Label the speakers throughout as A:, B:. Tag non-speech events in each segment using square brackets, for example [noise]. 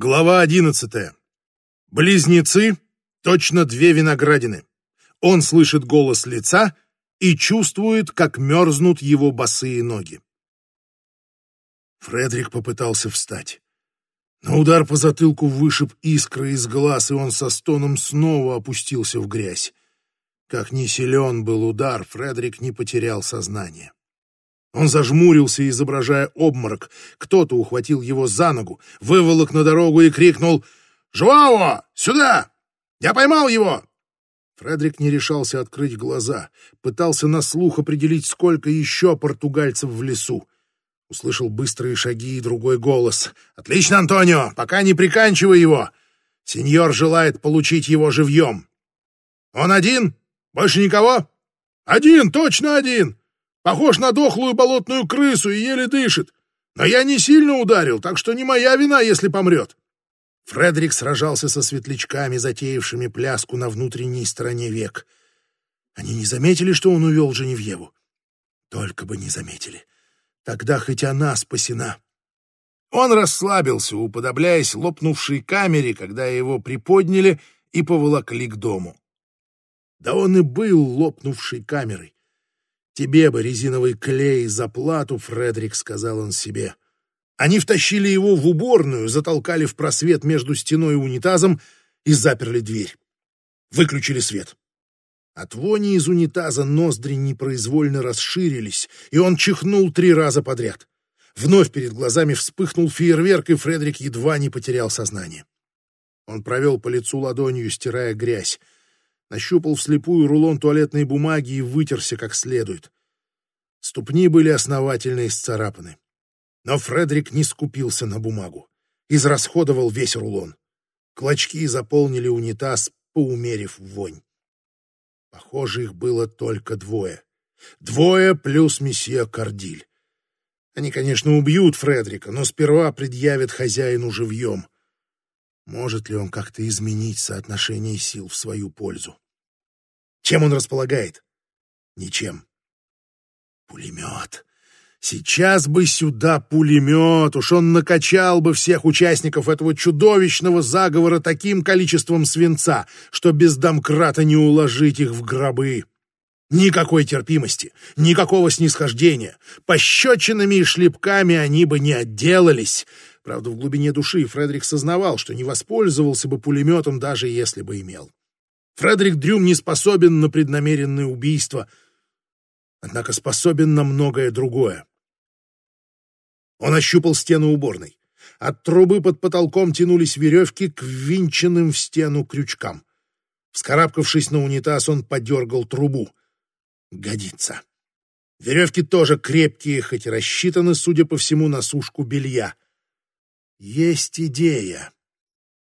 A: Глава одиннадцатая. Близнецы — точно две виноградины. Он слышит голос лица и чувствует, как мерзнут его босые ноги. Фредерик попытался встать. Но удар по затылку вышиб искры из глаз, и он со стоном снова опустился в грязь. Как ни силен был удар, Фредерик не потерял сознание. Он зажмурился, изображая обморок. Кто-то ухватил его за ногу, выволок на дорогу и крикнул «Жуао! Сюда! Я поймал его!» Фредерик не решался открыть глаза, пытался на слух определить, сколько еще португальцев в лесу. Услышал быстрые шаги и другой голос. «Отлично, Антонио! Пока не приканчивай его! Сеньор желает получить его живьем!» «Он один? Больше никого?» «Один, точно один! Похож на дохлую болотную крысу и еле дышит. Но я не сильно ударил, так что не моя вина, если помрет. Фредерик сражался со светлячками, затеявшими пляску на внутренней стороне век. Они не заметили, что он увел Женевьеву. Только бы не заметили. Тогда хоть она спасена. Он расслабился, уподобляясь лопнувшей камере, когда его приподняли и поволокли к дому. Да он и был лопнувшей камерой. «Тебе бы резиновый клей за плату, Фредерик», — сказал он себе. Они втащили его в уборную, затолкали в просвет между стеной и унитазом и заперли дверь. Выключили свет. От вони из унитаза ноздри непроизвольно расширились, и он чихнул три раза подряд. Вновь перед глазами вспыхнул фейерверк, и Фредерик едва не потерял сознание. Он провел по лицу ладонью, стирая грязь нащупал вслепую рулон туалетной бумаги и вытерся как следует. Ступни были основательно исцарапаны. Но Фредерик не скупился на бумагу. Израсходовал весь рулон. Клочки заполнили унитаз, поумерив вонь. Похоже, их было только двое. Двое плюс месье Кардиль. Они, конечно, убьют Фредрика, но сперва предъявят хозяину живьем. Может ли он как-то изменить соотношение сил в свою пользу? Чем он располагает? Ничем. Пулемет. Сейчас бы сюда пулемет, уж он накачал бы всех участников этого чудовищного заговора таким количеством свинца, что без домкрата не уложить их в гробы. Никакой терпимости, никакого снисхождения. Пощечинами и шлепками они бы не отделались. Правда, в глубине души Фредерик сознавал, что не воспользовался бы пулеметом, даже если бы имел. Фредерик Дрюм не способен на преднамеренное убийство, однако способен на многое другое. Он ощупал стену уборной. От трубы под потолком тянулись веревки к ввинченным в стену крючкам. Вскарабкавшись на унитаз, он подергал трубу. Годится. Веревки тоже крепкие, хоть и рассчитаны, судя по всему, на сушку белья. Есть идея.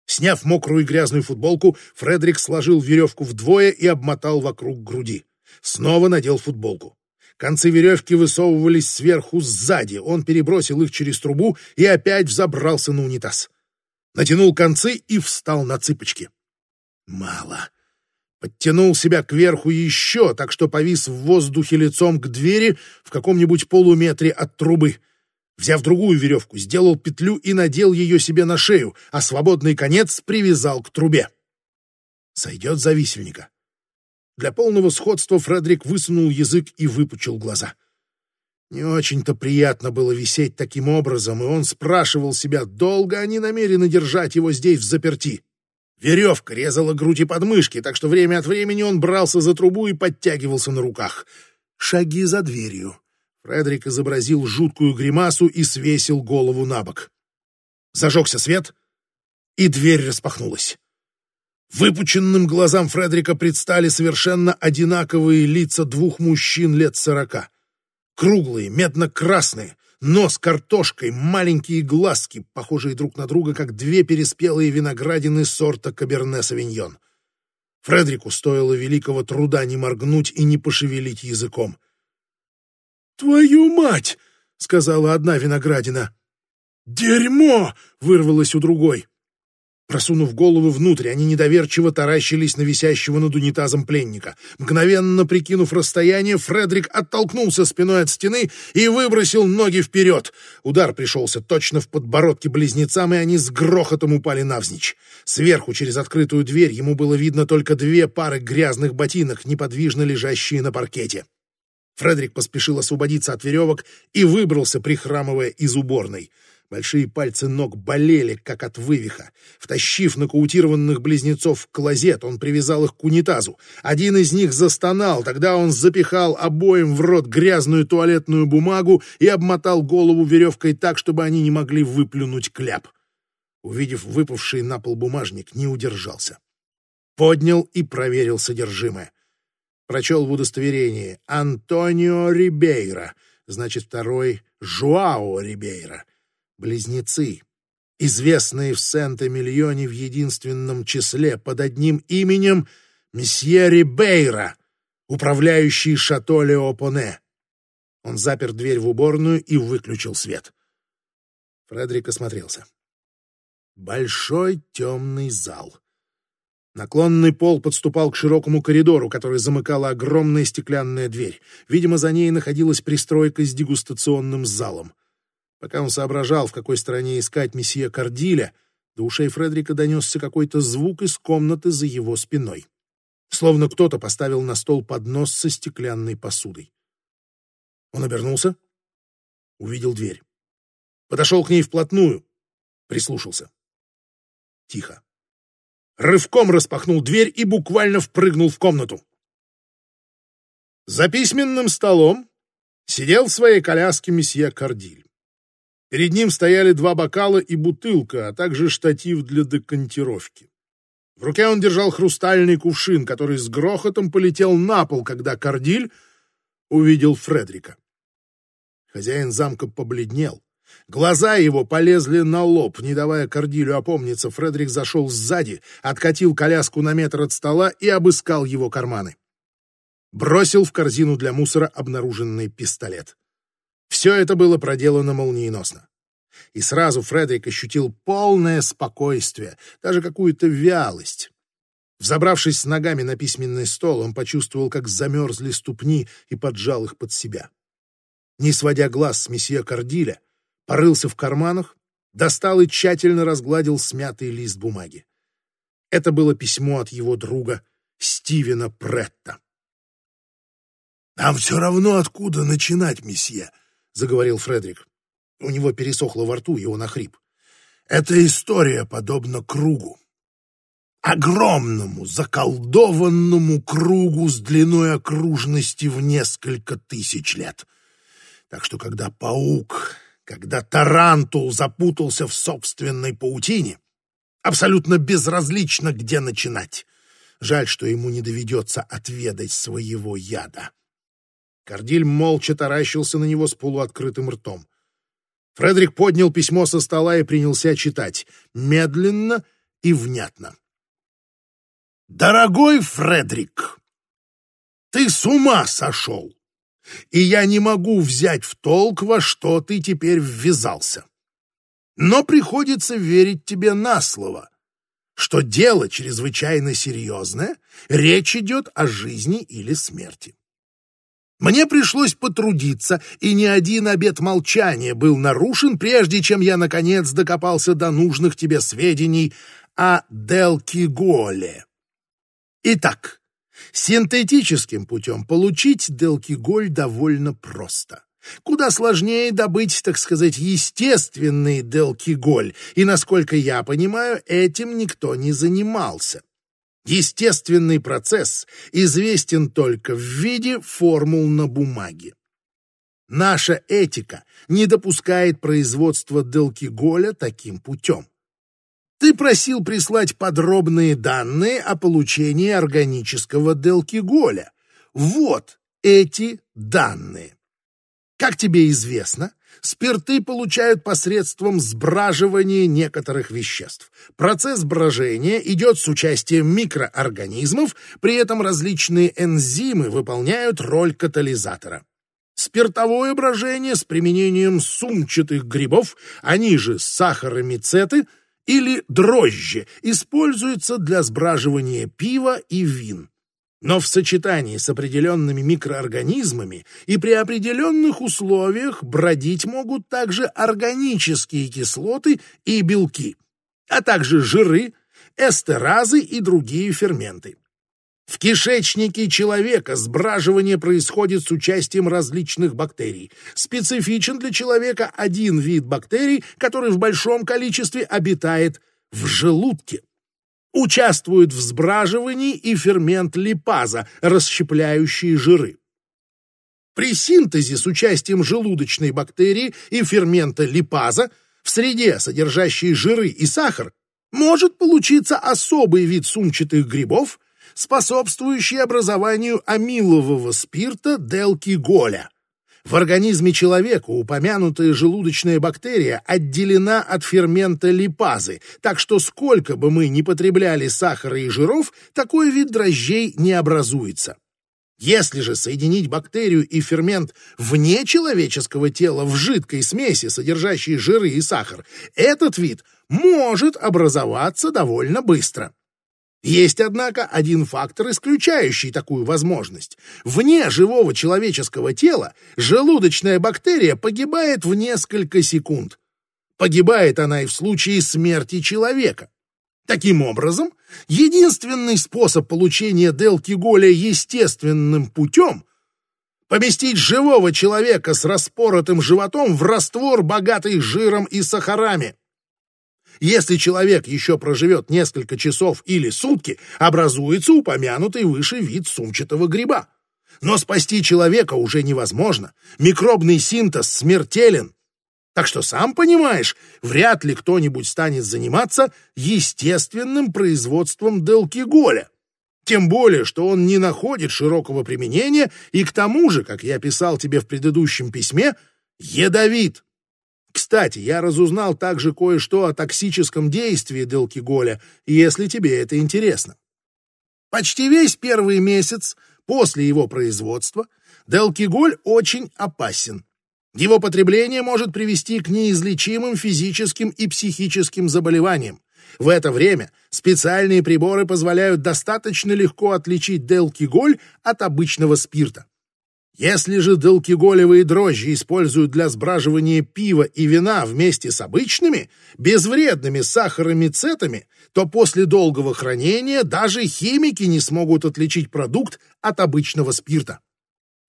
A: Сняв мокрую и грязную футболку, Фредерик сложил веревку вдвое и обмотал вокруг груди. Снова надел футболку. Концы веревки высовывались сверху сзади. Он перебросил их через трубу и опять взобрался на унитаз. Натянул концы и встал на цыпочки. Мало. Подтянул себя кверху еще, так что повис в воздухе лицом к двери в каком-нибудь полуметре от трубы. Взяв другую веревку, сделал петлю и надел ее себе на шею, а свободный конец привязал к трубе. Сойдет за висельника. Для полного сходства Фредерик высунул язык и выпучил глаза. Не очень-то приятно было висеть таким образом, и он спрашивал себя, долго они намерены держать его здесь в заперти. Веревка резала грудь и подмышки, так что время от времени он брался за трубу и подтягивался на руках. Шаги за дверью. Фредерик изобразил жуткую гримасу и свесил голову на бок. Зажегся свет, и дверь распахнулась. Выпученным глазам Фредерика предстали совершенно одинаковые лица двух мужчин лет сорока. Круглые, медно-красные, нос картошкой, маленькие глазки, похожие друг на друга, как две переспелые виноградины сорта Каберне-Савиньон. Фредерику стоило великого труда не моргнуть и не пошевелить языком — «Твою мать!» — сказала одна виноградина. «Дерьмо!» — вырвалось у другой. Просунув голову внутрь, они недоверчиво таращились на висящего над унитазом пленника. Мгновенно прикинув расстояние, Фредерик оттолкнулся спиной от стены и выбросил ноги вперед. Удар пришелся точно в подбородке близнецам, и они с грохотом упали навзничь. Сверху, через открытую дверь, ему было видно только две пары грязных ботинок, неподвижно лежащие на паркете. Фредерик поспешил освободиться от веревок и выбрался, прихрамывая из уборной. Большие пальцы ног болели, как от вывиха. Втащив нокаутированных близнецов в клозет, он привязал их к унитазу. Один из них застонал, тогда он запихал обоим в рот грязную туалетную бумагу и обмотал голову веревкой так, чтобы они не могли выплюнуть кляп. Увидев выпавший на пол бумажник, не удержался. Поднял и проверил содержимое. Прочел в удостоверении «Антонио Рибейра», значит, второй «Жуао Рибейра» близнецы, известные в Сент-Эмильоне в единственном числе под одним именем месье Рибейра, управляющий шато Леопоне. Он запер дверь в уборную и выключил свет. Фредерик осмотрелся. Большой темный зал. Наклонный пол подступал к широкому коридору, который замыкала огромная стеклянная дверь. Видимо, за ней находилась пристройка с дегустационным залом. Пока он соображал, в какой стране искать месье Кардиля, до ушей Фредерика донесся какой-то звук из комнаты за его спиной. Словно кто-то поставил на стол поднос со стеклянной посудой. Он обернулся, увидел дверь. Подошел к ней вплотную, прислушался. Тихо. Рывком распахнул дверь и буквально впрыгнул в комнату. За письменным столом сидел в своей коляске месье Кардиль. Перед ним стояли два бокала и бутылка, а также штатив для декантировки. В руке он держал хрустальный кувшин, который с грохотом полетел на пол, когда Кардиль увидел Фредрика. Хозяин замка побледнел. Глаза его полезли на лоб, не давая Кардилю опомниться. Фредрик зашел сзади, откатил коляску на метр от стола и обыскал его карманы. Бросил в корзину для мусора обнаруженный пистолет. Все это было проделано молниеносно. И сразу Фредерик ощутил полное спокойствие, даже какую-то вялость. Взобравшись с ногами на письменный стол, он почувствовал, как замерзли ступни и поджал их под себя. Не сводя глаз с месье Кардиля, порылся в карманах, достал и тщательно разгладил смятый лист бумаги. Это было письмо от его друга Стивена Претта. «Нам все равно, откуда начинать, месье», — заговорил Фредерик. У него пересохло во рту, и он охрип. «Эта история подобна кругу. Огромному, заколдованному кругу с длиной окружности в несколько тысяч лет. Так что, когда паук, когда тарантул запутался в собственной паутине, абсолютно безразлично, где начинать. Жаль, что ему не доведется отведать своего яда. Кардиль молча таращился на него с полуоткрытым ртом. Фредерик поднял письмо со стола и принялся читать, медленно и внятно. «Дорогой Фредерик, ты с ума сошел, и я не могу взять в толк, во что ты теперь ввязался. Но приходится верить тебе на слово, что дело чрезвычайно серьезное, речь идет о жизни или смерти. Мне пришлось потрудиться, и ни один обет молчания был нарушен, прежде чем я, наконец, докопался до нужных тебе сведений о Делкиголе. Итак, синтетическим путем получить Делкиголь довольно просто. Куда сложнее добыть, так сказать, естественный Делкиголь, и, насколько я понимаю, этим никто не занимался. Естественный процесс известен только в виде формул на бумаге. Наша этика не допускает производства делкиголя таким путем. Ты просил прислать подробные данные о получении органического делкиголя. Вот эти данные. Как тебе известно, спирты получают посредством сбраживания некоторых веществ. Процесс брожения идет с участием микроорганизмов, при этом различные энзимы выполняют роль катализатора. Спиртовое брожение с применением сумчатых грибов, они же сахаромицеты, или дрожжи используются для сбраживания пива и вин. Но в сочетании с определенными микроорганизмами и при определенных условиях бродить могут также органические кислоты и белки, а также жиры, эстеразы и другие ферменты. В кишечнике человека сбраживание происходит с участием различных бактерий. Специфичен для человека один вид бактерий, который в большом количестве обитает в желудке. Участвует в сбраживании и фермент липаза, расщепляющий жиры. При синтезе с участием желудочной бактерии и фермента липаза в среде, содержащей жиры и сахар, может получиться особый вид сумчатых грибов, способствующий образованию амилового спирта делкиголя. В организме человека упомянутая желудочная бактерия отделена от фермента липазы, так что сколько бы мы ни потребляли сахара и жиров, такой вид дрожжей не образуется. Если же соединить бактерию и фермент вне человеческого тела в жидкой смеси, содержащей жиры и сахар, этот вид может образоваться довольно быстро. Есть, однако, один фактор, исключающий такую возможность. Вне живого человеческого тела желудочная бактерия погибает в несколько секунд. Погибает она и в случае смерти человека. Таким образом, единственный способ получения делкиголя естественным путем — поместить живого человека с распоротым животом в раствор, богатый жиром и сахарами. Если человек еще проживет несколько часов или сутки, образуется упомянутый выше вид сумчатого гриба. Но спасти человека уже невозможно. Микробный синтез смертелен. Так что, сам понимаешь, вряд ли кто-нибудь станет заниматься естественным производством делкиголя. Тем более, что он не находит широкого применения и к тому же, как я писал тебе в предыдущем письме, ядовит. Кстати, я разузнал также кое-что о токсическом действии делкиголя, если тебе это интересно. Почти весь первый месяц после его производства делкиголь очень опасен. Его потребление может привести к неизлечимым физическим и психическим заболеваниям. В это время специальные приборы позволяют достаточно легко отличить делкиголь от обычного спирта. Если же делкиголевые дрожжи используют для сбраживания пива и вина вместе с обычными, безвредными сахарами-цетами, то после долгого хранения даже химики не смогут отличить продукт от обычного спирта.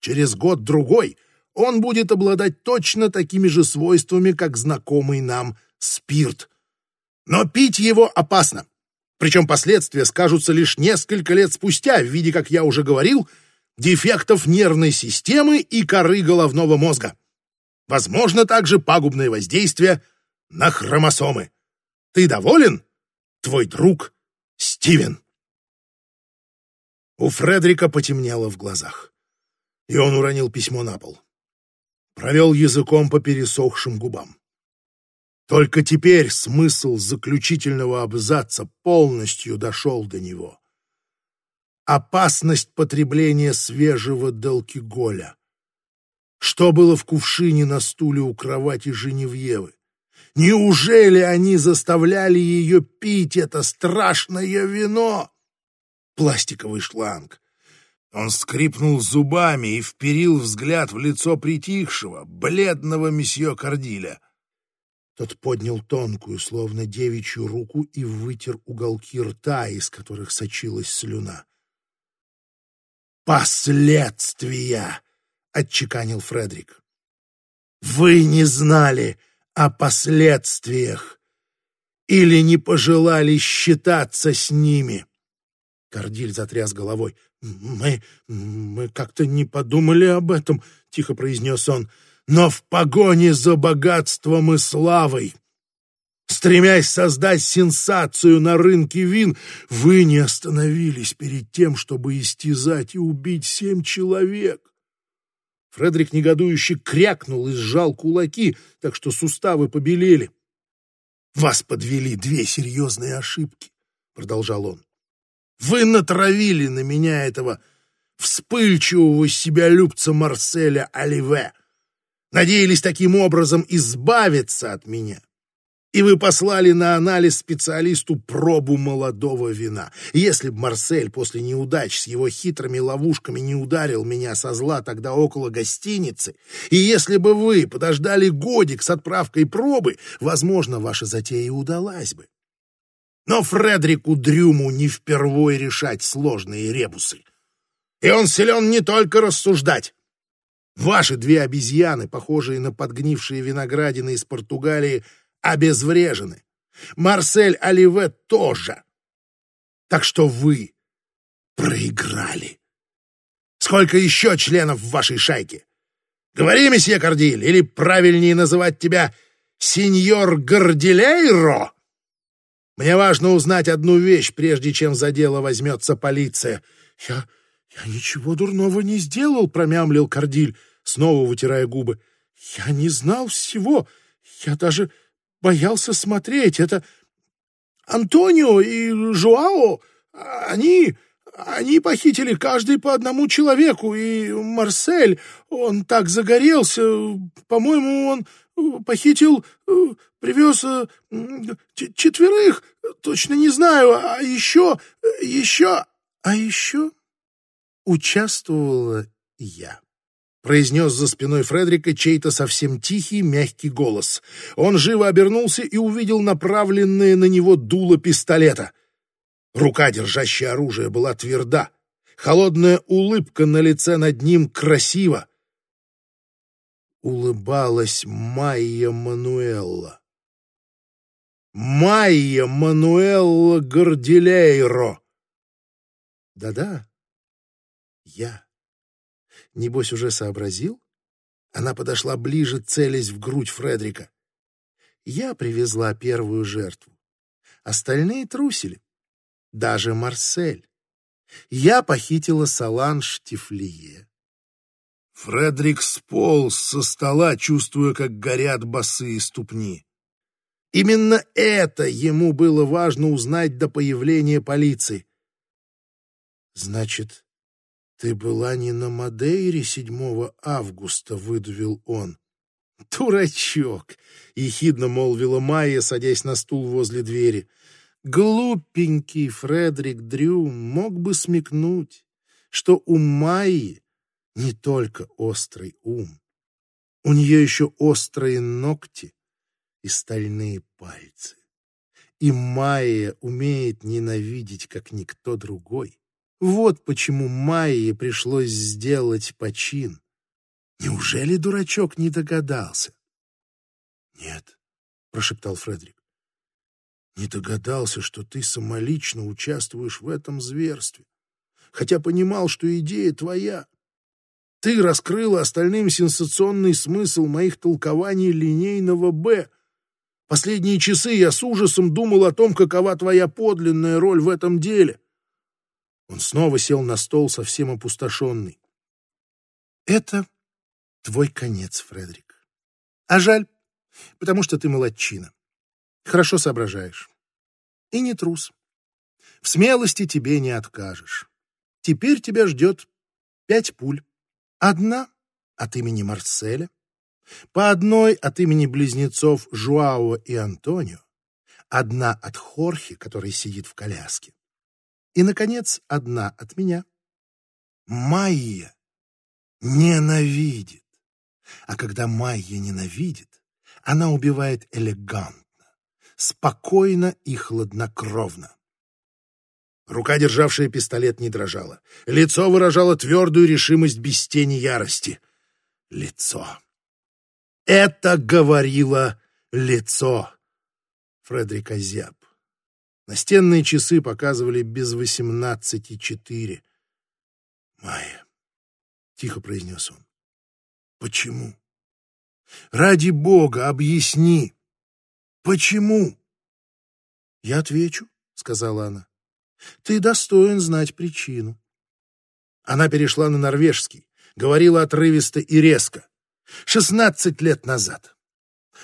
A: Через год-другой он будет обладать точно такими же свойствами, как знакомый нам спирт. Но пить его опасно. Причем последствия скажутся лишь несколько лет спустя в виде, как я уже говорил, дефектов нервной системы и коры головного мозга. Возможно также пагубное воздействие на хромосомы. Ты доволен? Твой друг Стивен. У Фредрика потемнело в глазах, и он уронил письмо на пол. Провел языком по пересохшим губам. Только теперь смысл заключительного абзаца полностью дошел до него опасность потребления свежего делкиголя. Что было в кувшине на стуле у кровати Женевьевы? Неужели они заставляли ее пить это страшное вино? Пластиковый шланг. Он скрипнул зубами и вперил взгляд в лицо притихшего, бледного месье Кардиля. Тот поднял тонкую, словно девичью руку и вытер уголки рта, из которых сочилась слюна последствия, отчеканил Фредерик. Вы не знали о последствиях или не пожелали считаться с ними. Кардиль затряс головой. «Мы... мы как-то не подумали об этом», — тихо произнес он. «Но в погоне за богатством и славой Стремясь создать сенсацию на рынке вин, вы не остановились перед тем, чтобы истязать и убить семь человек. Фредерик негодующе крякнул и сжал кулаки, так что суставы побелели. «Вас подвели две серьезные ошибки», — продолжал он. «Вы натравили на меня этого вспыльчивого себя любца Марселя Оливе. Надеялись таким образом избавиться от меня. И вы послали на анализ специалисту пробу молодого вина. Если б Марсель после неудач с его хитрыми ловушками не ударил меня со зла тогда около гостиницы, и если бы вы подождали годик с отправкой пробы, возможно, ваша затея удалась бы. Но Фредерику Дрюму не впервой решать сложные ребусы. И он силен не только рассуждать. Ваши две обезьяны, похожие на подгнившие виноградины из Португалии, — обезврежены. Марсель Оливе тоже. Так что вы проиграли. Сколько еще членов в вашей шайке? Говори, месье Кардиль, или правильнее называть тебя сеньор Гордилейро? Мне важно узнать одну вещь, прежде чем за дело возьмется полиция. Я, я ничего дурного не сделал, промямлил Кардиль, снова вытирая губы. Я не знал всего. Я даже боялся смотреть. Это Антонио и Жуао, они... Они похитили каждый по одному человеку, и Марсель, он так загорелся, по-моему, он похитил, привез э, четверых, точно не знаю, а еще, еще, а еще участвовала я произнес за спиной Фредерика чей-то совсем тихий, мягкий голос. Он живо обернулся и увидел направленное на него дуло пистолета. Рука, держащая оружие, была тверда. Холодная улыбка на лице над ним красива. Улыбалась Майя Мануэлла. Майя Мануэлла Гордилейро. Да-да, я. Небось, уже сообразил? Она подошла ближе, целясь в грудь Фредрика. Я привезла первую жертву. Остальные трусили. Даже Марсель. Я похитила Саланж Тифлие. Фредрик сполз со стола, чувствуя, как горят босые ступни. Именно это ему было важно узнать до появления полиции. Значит, «Ты была не на Мадейре 7 августа», — выдавил он. «Дурачок!» — ехидно молвила Майя, садясь на стул возле двери. «Глупенький Фредерик Дрюм мог бы смекнуть, что у Майи не только острый ум, у нее еще острые ногти и стальные пальцы. И Майя умеет ненавидеть, как никто другой. Вот почему Майе пришлось сделать почин. Неужели дурачок не догадался? — Нет, — прошептал Фредерик. — Не догадался, что ты самолично участвуешь в этом зверстве, хотя понимал, что идея твоя. Ты раскрыла остальным сенсационный смысл моих толкований линейного «Б». Последние часы я с ужасом думал о том, какова твоя подлинная роль в этом деле. Он снова сел на стол, совсем опустошенный. «Это твой конец, Фредерик. А жаль, потому что ты молодчина. Хорошо соображаешь. И не трус. В смелости тебе не откажешь. Теперь тебя ждет пять пуль. Одна от имени Марселя, по одной от имени близнецов Жуао и Антонио, одна от Хорхи, который сидит в коляске, и, наконец, одна от меня. Майя ненавидит. А когда Майя ненавидит, она убивает элегантно, спокойно и хладнокровно. Рука, державшая пистолет, не дрожала. Лицо выражало твердую решимость без тени ярости. Лицо. Это говорило лицо. Фредерик озяб. Настенные часы показывали без восемнадцати четыре. «Майя», — тихо произнес он, — «почему? Ради Бога, объясни, почему?» «Я отвечу», — сказала она. «Ты достоин знать причину». Она перешла на норвежский, говорила отрывисто и резко. «Шестнадцать лет назад,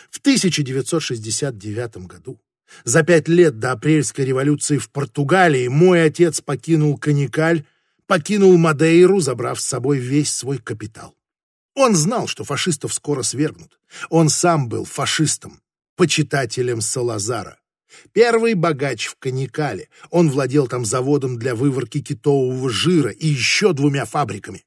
A: в 1969 году, за пять лет до апрельской революции в Португалии мой отец покинул Каникаль, покинул Мадейру, забрав с собой весь свой капитал. Он знал, что фашистов скоро свергнут. Он сам был фашистом. почитателем Салазара. Первый богач в Каникале. Он владел там заводом для выворки китового жира и еще двумя фабриками.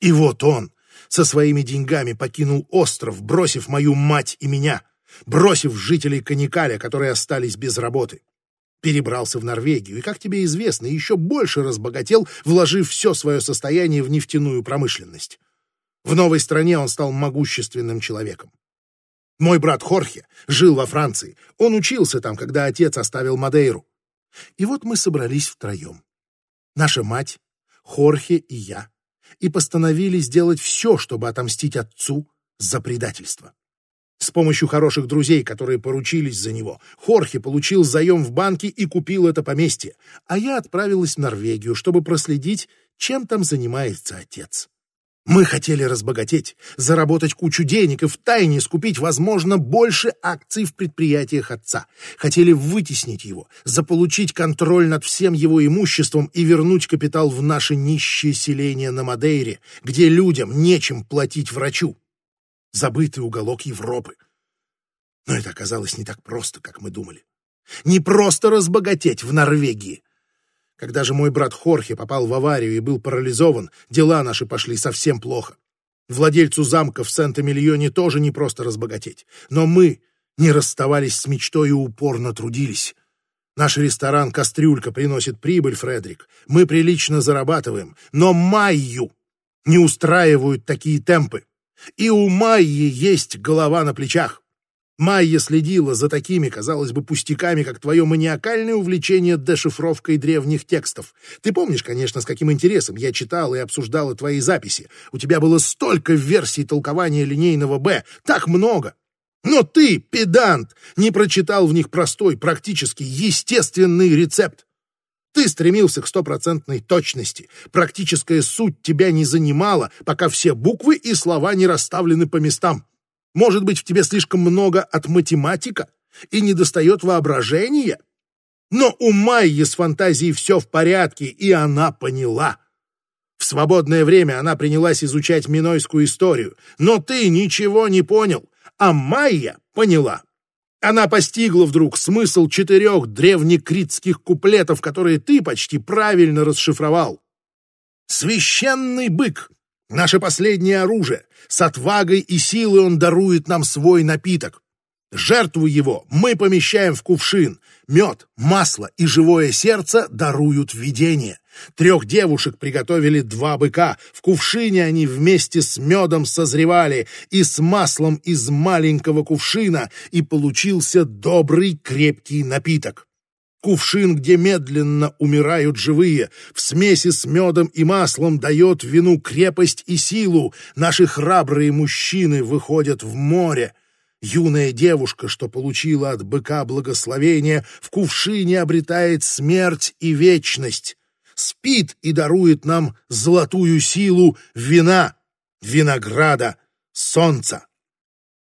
A: И вот он со своими деньгами покинул остров, бросив мою мать и меня, бросив жителей Каникаля, которые остались без работы. Перебрался в Норвегию и, как тебе известно, еще больше разбогател, вложив все свое состояние в нефтяную промышленность. В новой стране он стал могущественным человеком. Мой брат Хорхе жил во Франции. Он учился там, когда отец оставил Мадейру. И вот мы собрались втроем. Наша мать, Хорхе и я. И постановили сделать все, чтобы отомстить отцу за предательство. С помощью хороших друзей, которые поручились за него, Хорхе получил заем в банке и купил это поместье, а я отправилась в Норвегию, чтобы проследить, чем там занимается отец. Мы хотели разбогатеть, заработать кучу денег и втайне скупить, возможно, больше акций в предприятиях отца. Хотели вытеснить его, заполучить контроль над всем его имуществом и вернуть капитал в наше нищее селение на Мадейре, где людям нечем платить врачу. Забытый уголок Европы. Но это оказалось не так просто, как мы думали. Не просто разбогатеть в Норвегии. Когда же мой брат Хорхе попал в аварию и был парализован, дела наши пошли совсем плохо. Владельцу замка в Сент-Эмильоне тоже не просто разбогатеть. Но мы не расставались с мечтой и упорно трудились. Наш ресторан «Кастрюлька» приносит прибыль, Фредерик. Мы прилично зарабатываем. Но Майю не устраивают такие темпы. И у Майи есть голова на плечах. Майя следила за такими, казалось бы, пустяками, как твое маниакальное увлечение дешифровкой древних текстов. Ты помнишь, конечно, с каким интересом я читал и обсуждала твои записи. У тебя было столько версий толкования линейного «Б», так много. Но ты, педант, не прочитал в них простой, практически естественный рецепт. Ты стремился к стопроцентной точности. Практическая суть тебя не занимала, пока все буквы и слова не расставлены по местам. Может быть, в тебе слишком много от математика и недостает воображения? Но у Майи с фантазией все в порядке, и она поняла. В свободное время она принялась изучать минойскую историю, но ты ничего не понял, а Майя поняла. Она постигла вдруг смысл четырех древнекритских куплетов, которые ты почти правильно расшифровал. «Священный бык Наше последнее оружие. С отвагой и силой он дарует нам свой напиток. Жертву его мы помещаем в кувшин. Мед, масло и живое сердце даруют видение. Трех девушек приготовили два быка. В кувшине они вместе с медом созревали и с маслом из маленького кувшина, и получился добрый крепкий напиток. Кувшин, где медленно умирают живые, в смеси с медом и маслом дает вину крепость и силу. Наши храбрые мужчины выходят в море. Юная девушка, что получила от быка благословение, в кувшине обретает смерть и вечность. Спит и дарует нам золотую силу вина, винограда, солнца.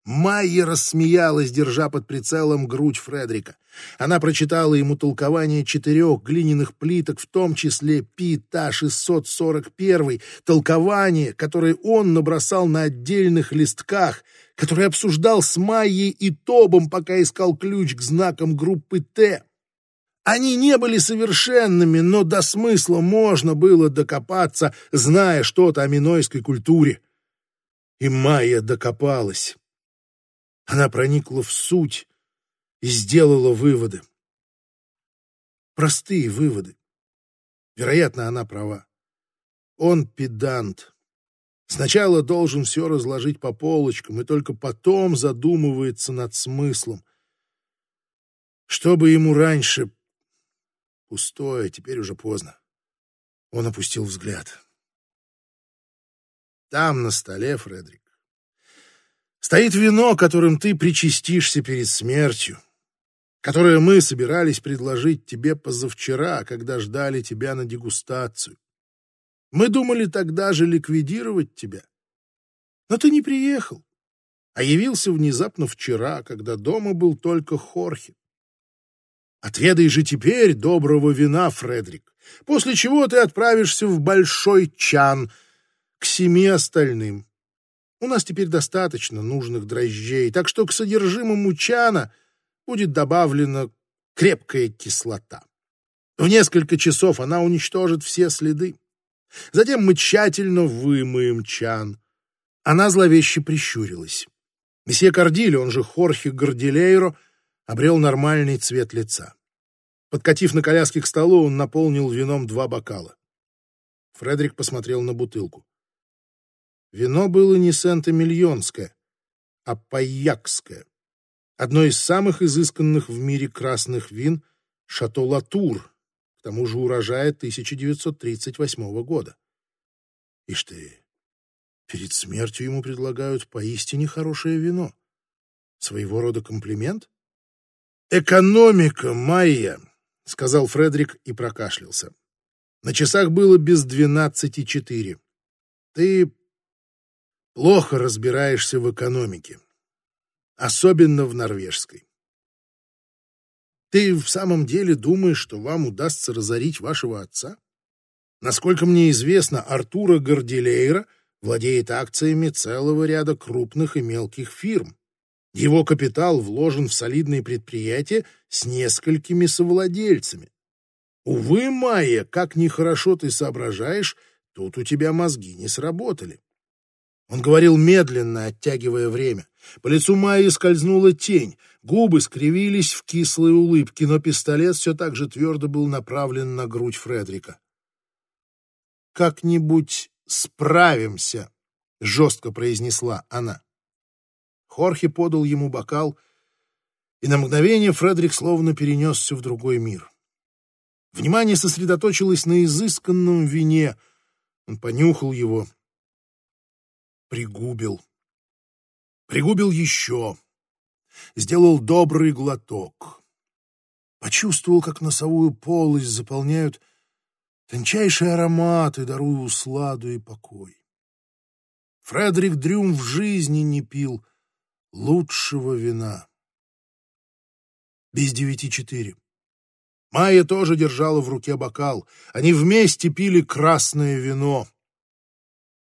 A: Майя рассмеялась, держа под прицелом грудь Фредрика. Она прочитала ему толкование четырех глиняных плиток, в том числе Пи-Та-641, толкование, которое он набросал на отдельных листках, который обсуждал с Майей и Тобом, пока искал ключ к знакам группы Т. Они не были совершенными, но до смысла можно было докопаться, зная что-то о минойской культуре. И Майя докопалась. Она проникла в суть и сделала выводы. Простые выводы. Вероятно, она права. Он педант. Сначала должен все разложить по полочкам и только потом задумывается над смыслом. Чтобы ему раньше... Пустое, теперь уже поздно. Он опустил взгляд. Там на столе, Фредерик, Стоит вино, которым ты причастишься перед смертью, которое мы собирались предложить тебе позавчера, когда ждали тебя на дегустацию. Мы думали тогда же ликвидировать тебя. Но ты не приехал, а явился внезапно вчера, когда дома был только Хорхе. Отведай же теперь доброго вина, Фредерик, после чего ты отправишься в Большой Чан к семи остальным У нас теперь достаточно нужных дрожжей, так что к содержимому чана будет добавлена крепкая кислота. В несколько часов она уничтожит все следы. Затем мы тщательно вымоем чан. Она зловеще прищурилась. Месье Кардили, он же Хорхе Гордилейро, обрел нормальный цвет лица. Подкатив на коляске к столу, он наполнил вином два бокала. Фредерик посмотрел на бутылку. Вино было не сент-эмильонское, а пайякское. Одно из самых изысканных в мире красных вин — Шато Латур, к тому же урожая 1938 года. Ишь ты, перед смертью ему предлагают поистине хорошее вино. Своего рода комплимент? «Экономика, Майя!» — сказал Фредерик и прокашлялся. На часах было без двенадцати четыре. Ты плохо разбираешься в экономике, особенно в норвежской. Ты в самом деле думаешь, что вам удастся разорить вашего отца? Насколько мне известно, Артура Гордилейра владеет акциями целого ряда крупных и мелких фирм. Его капитал вложен в солидные предприятия с несколькими совладельцами. Увы, Майя, как нехорошо ты соображаешь, тут у тебя мозги не сработали. Он говорил медленно, оттягивая время. По лицу Майи скользнула тень, губы скривились в кислой улыбке, но пистолет все так же твердо был направлен на грудь Фредрика. «Как-нибудь справимся», — жестко произнесла она. Хорхе подал ему бокал, и на мгновение Фредерик словно перенесся в другой мир. Внимание сосредоточилось на изысканном вине. Он понюхал его, пригубил. Пригубил еще. Сделал добрый глоток. Почувствовал, как носовую полость заполняют тончайшие ароматы, даруя усладу и покой. Фредерик Дрюм в жизни не пил лучшего вина. Без девяти четыре. Майя тоже держала в руке бокал. Они вместе пили красное вино.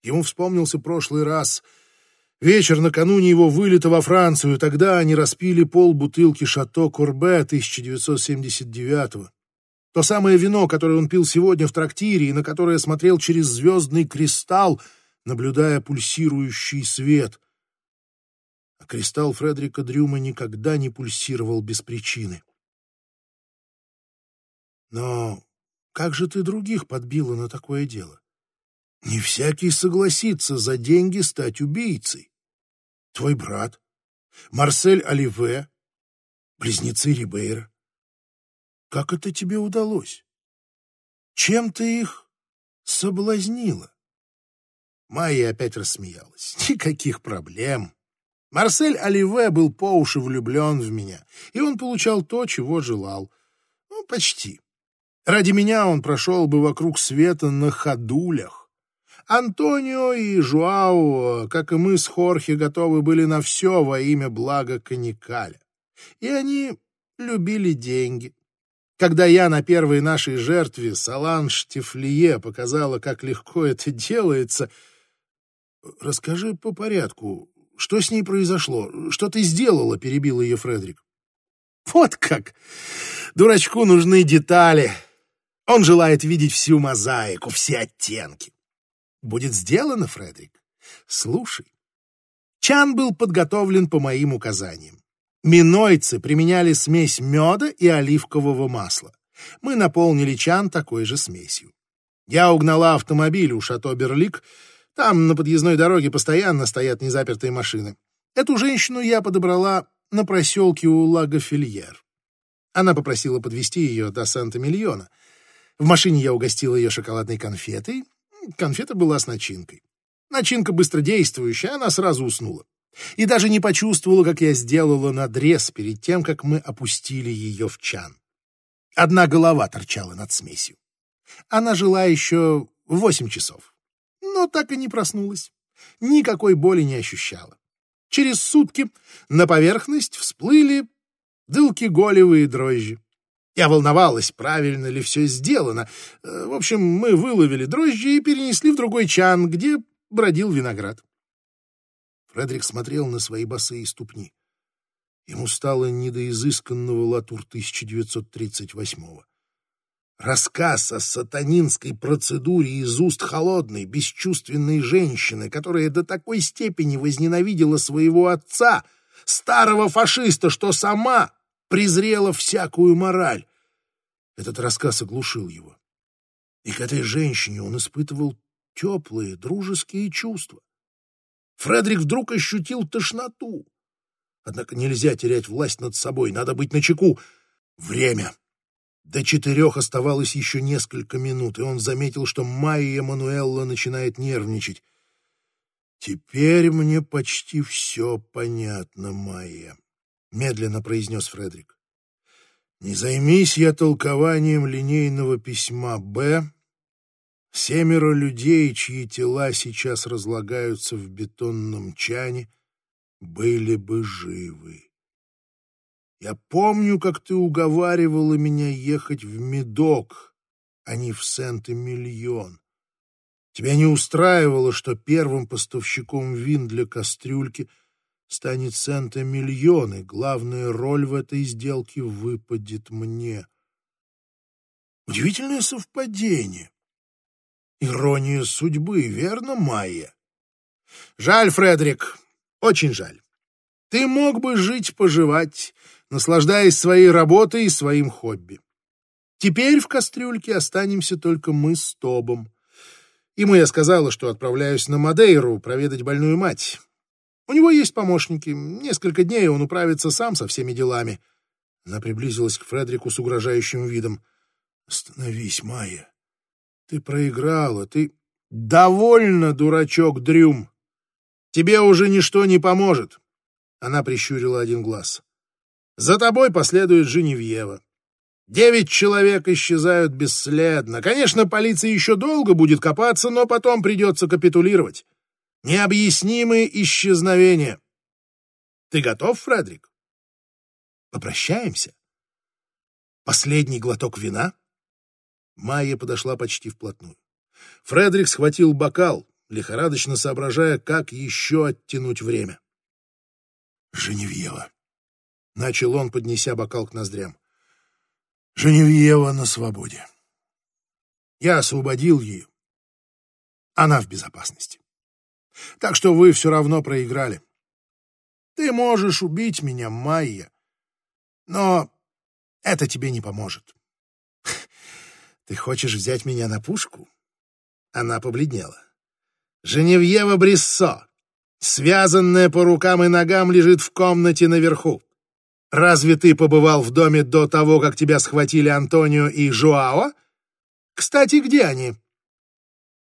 A: Ему вспомнился прошлый раз. Вечер накануне его вылета во Францию. Тогда они распили пол бутылки «Шато Корбе» 1979-го. То самое вино, которое он пил сегодня в трактире и на которое смотрел через звездный кристалл, наблюдая пульсирующий свет. А кристалл Фредерика Дрюма никогда не пульсировал без причины. Но как же ты других подбила на такое дело? Не всякий согласится за деньги стать убийцей. Твой брат, Марсель Оливе, близнецы Рибейра. Как это тебе удалось? Чем ты их соблазнила? Майя опять рассмеялась. [laughs] Никаких проблем. Марсель Оливе был по уши влюблен в меня, и он получал то, чего желал. Ну, почти. Ради меня он прошел бы вокруг света на ходулях. Антонио и Жуао, как и мы с Хорхе, готовы были на все во имя блага Каникаля. И они любили деньги. Когда я на первой нашей жертве, Саланж Тифлие, показала, как легко это делается... Расскажи по порядку, что с ней произошло? Что ты сделала?» — перебил ее Фредерик. «Вот как! Дурачку нужны детали!» Он желает видеть всю мозаику, все оттенки. Будет сделано, Фредерик. Слушай. Чан был подготовлен по моим указаниям. Минойцы применяли смесь меда и оливкового масла. Мы наполнили чан такой же смесью. Я угнала автомобиль у Шато Берлик. Там на подъездной дороге постоянно стоят незапертые машины. Эту женщину я подобрала на проселке у Лагофильер. Она попросила подвести ее до Санта-Миллиона — в машине я угостил ее шоколадной конфетой. Конфета была с начинкой. Начинка быстродействующая, она сразу уснула. И даже не почувствовала, как я сделала надрез перед тем, как мы опустили ее в чан. Одна голова торчала над смесью. Она жила еще восемь часов, но так и не проснулась. Никакой боли не ощущала. Через сутки на поверхность всплыли дылки-голевые дрожжи. Я волновалась, правильно ли все сделано. Э, в общем, мы выловили дрожжи и перенесли в другой чан, где бродил виноград. Фредерик смотрел на свои босые ступни. Ему стало не до изысканного латур 1938-го. Рассказ о сатанинской процедуре из уст холодной, бесчувственной женщины, которая до такой степени возненавидела своего отца, старого фашиста, что сама презрела всякую мораль. Этот рассказ оглушил его. И к этой женщине он испытывал теплые, дружеские чувства. Фредерик вдруг ощутил тошноту. Однако нельзя терять власть над собой, надо быть начеку. Время. До четырех оставалось еще несколько минут, и он заметил, что Майя Мануэлла начинает нервничать. «Теперь мне почти все понятно, Майя», — медленно произнес Фредерик. «Не займись я толкованием линейного письма «Б», семеро людей, чьи тела сейчас разлагаются в бетонном чане, были бы живы. Я помню, как ты уговаривала меня ехать в Медок, а не в Сент-Эмильон. Тебя не устраивало, что первым поставщиком вин для кастрюльки станет Сент-Эмильон, и главная роль в этой сделке выпадет мне. Удивительное совпадение. Ирония судьбы, верно, Майя? Жаль, Фредерик, очень жаль. Ты мог бы жить-поживать, наслаждаясь своей работой и своим хобби. Теперь в кастрюльке останемся только мы с Тобом. Ему я сказала, что отправляюсь на Мадейру проведать больную мать. У него есть помощники. Несколько дней он управится сам со всеми делами. Она приблизилась к Фредерику с угрожающим видом. «Остановись, Майя. Ты проиграла. Ты...» «Довольно, дурачок Дрюм. Тебе уже ничто не поможет. Она прищурила один глаз. За тобой последует Женевьева. Девять человек исчезают бесследно. Конечно, полиция еще долго будет копаться, но потом придется капитулировать. Необъяснимые исчезновения. Ты готов, Фредерик? Попрощаемся. Последний глоток вина? Майя подошла почти вплотную. Фредерик схватил бокал, лихорадочно соображая, как еще оттянуть время. Женевьева. Начал он, поднеся бокал к ноздрям. Женевьева на свободе. Я освободил ее. Она в безопасности. Так что вы все равно проиграли. Ты можешь убить меня, Майя, но это тебе не поможет. Ты хочешь взять меня на пушку? Она побледнела. Женевьева Бриссо, связанная по рукам и ногам, лежит в комнате наверху. Разве ты побывал в доме до того, как тебя схватили Антонио и Жуао? Кстати, где они?»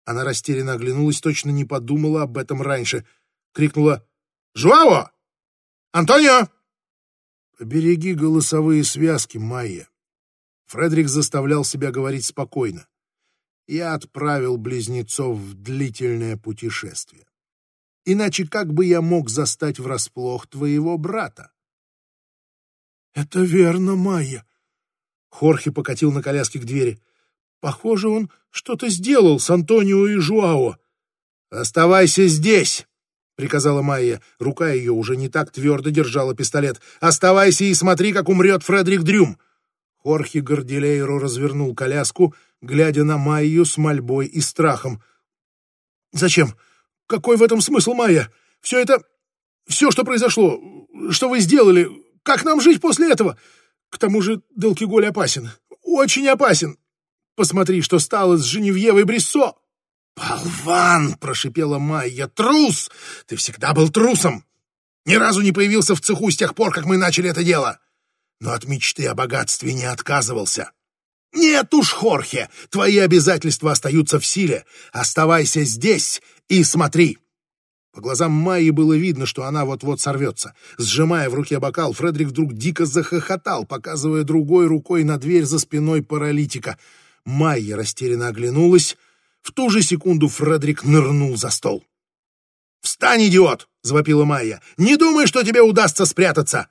A: Она растерянно оглянулась, точно не подумала об этом раньше. Крикнула «Жуао! Антонио!» «Побереги голосовые связки, Майя». Фредерик заставлял себя говорить спокойно. «Я отправил близнецов в длительное путешествие. Иначе как бы я мог застать врасплох твоего брата? Это верно, Майя. Хорхе покатил на коляске к двери. Похоже, он что-то сделал с Антонио и Жуао. Оставайся здесь, приказала Майя. Рука ее уже не так твердо держала пистолет. Оставайся и смотри, как умрет Фредерик Дрюм. Хорхе Гордилейро развернул коляску, глядя на Майю с мольбой и страхом. «Зачем? Какой в этом смысл, Майя? Все это... Все, что произошло, что вы сделали, как нам жить после этого? К тому же Делкиголь опасен. Очень опасен. Посмотри, что стало с Женевьевой Брессо. «Болван!» — прошипела Майя. «Трус! Ты всегда был трусом! Ни разу не появился в цеху с тех пор, как мы начали это дело! Но от мечты о богатстве не отказывался!» «Нет уж, Хорхе, твои обязательства остаются в силе. Оставайся здесь и смотри!» По глазам Майи было видно, что она вот-вот сорвется. Сжимая в руке бокал, Фредерик вдруг дико захохотал, показывая другой рукой на дверь за спиной паралитика. Майя растерянно оглянулась. В ту же секунду Фредерик нырнул за стол. «Встань, идиот!» — завопила Майя. «Не думай, что тебе удастся спрятаться!»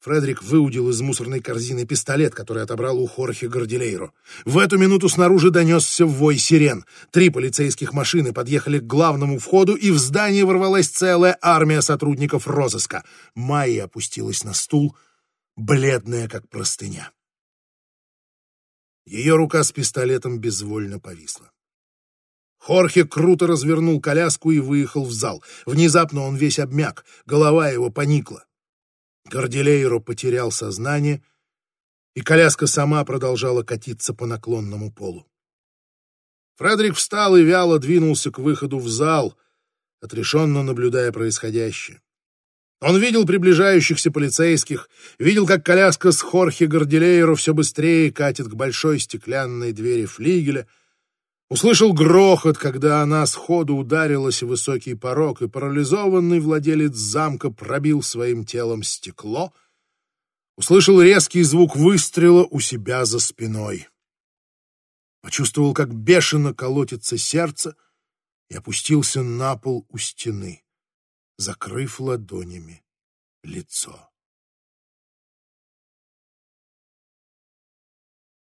A: Фредерик выудил из мусорной корзины пистолет, который отобрал у Хорхе Гордилейро. В эту минуту снаружи донесся вой сирен. Три полицейских машины подъехали к главному входу, и в здание ворвалась целая армия сотрудников розыска. Майя опустилась на стул, бледная, как простыня. Ее рука с пистолетом безвольно повисла. Хорхе круто развернул коляску и выехал в зал. Внезапно он весь обмяк, голова его поникла. Горделейро потерял сознание, и коляска сама продолжала катиться по наклонному полу. Фредерик встал и вяло двинулся к выходу в зал, отрешенно наблюдая происходящее. Он видел приближающихся полицейских, видел, как коляска с Хорхе Горделейро все быстрее катит к большой стеклянной двери флигеля — Услышал грохот, когда она сходу ударилась в высокий порог, и парализованный владелец замка пробил своим телом стекло. Услышал резкий звук выстрела у себя за спиной. Почувствовал, как бешено колотится сердце, и опустился на пол у стены, закрыв ладонями лицо.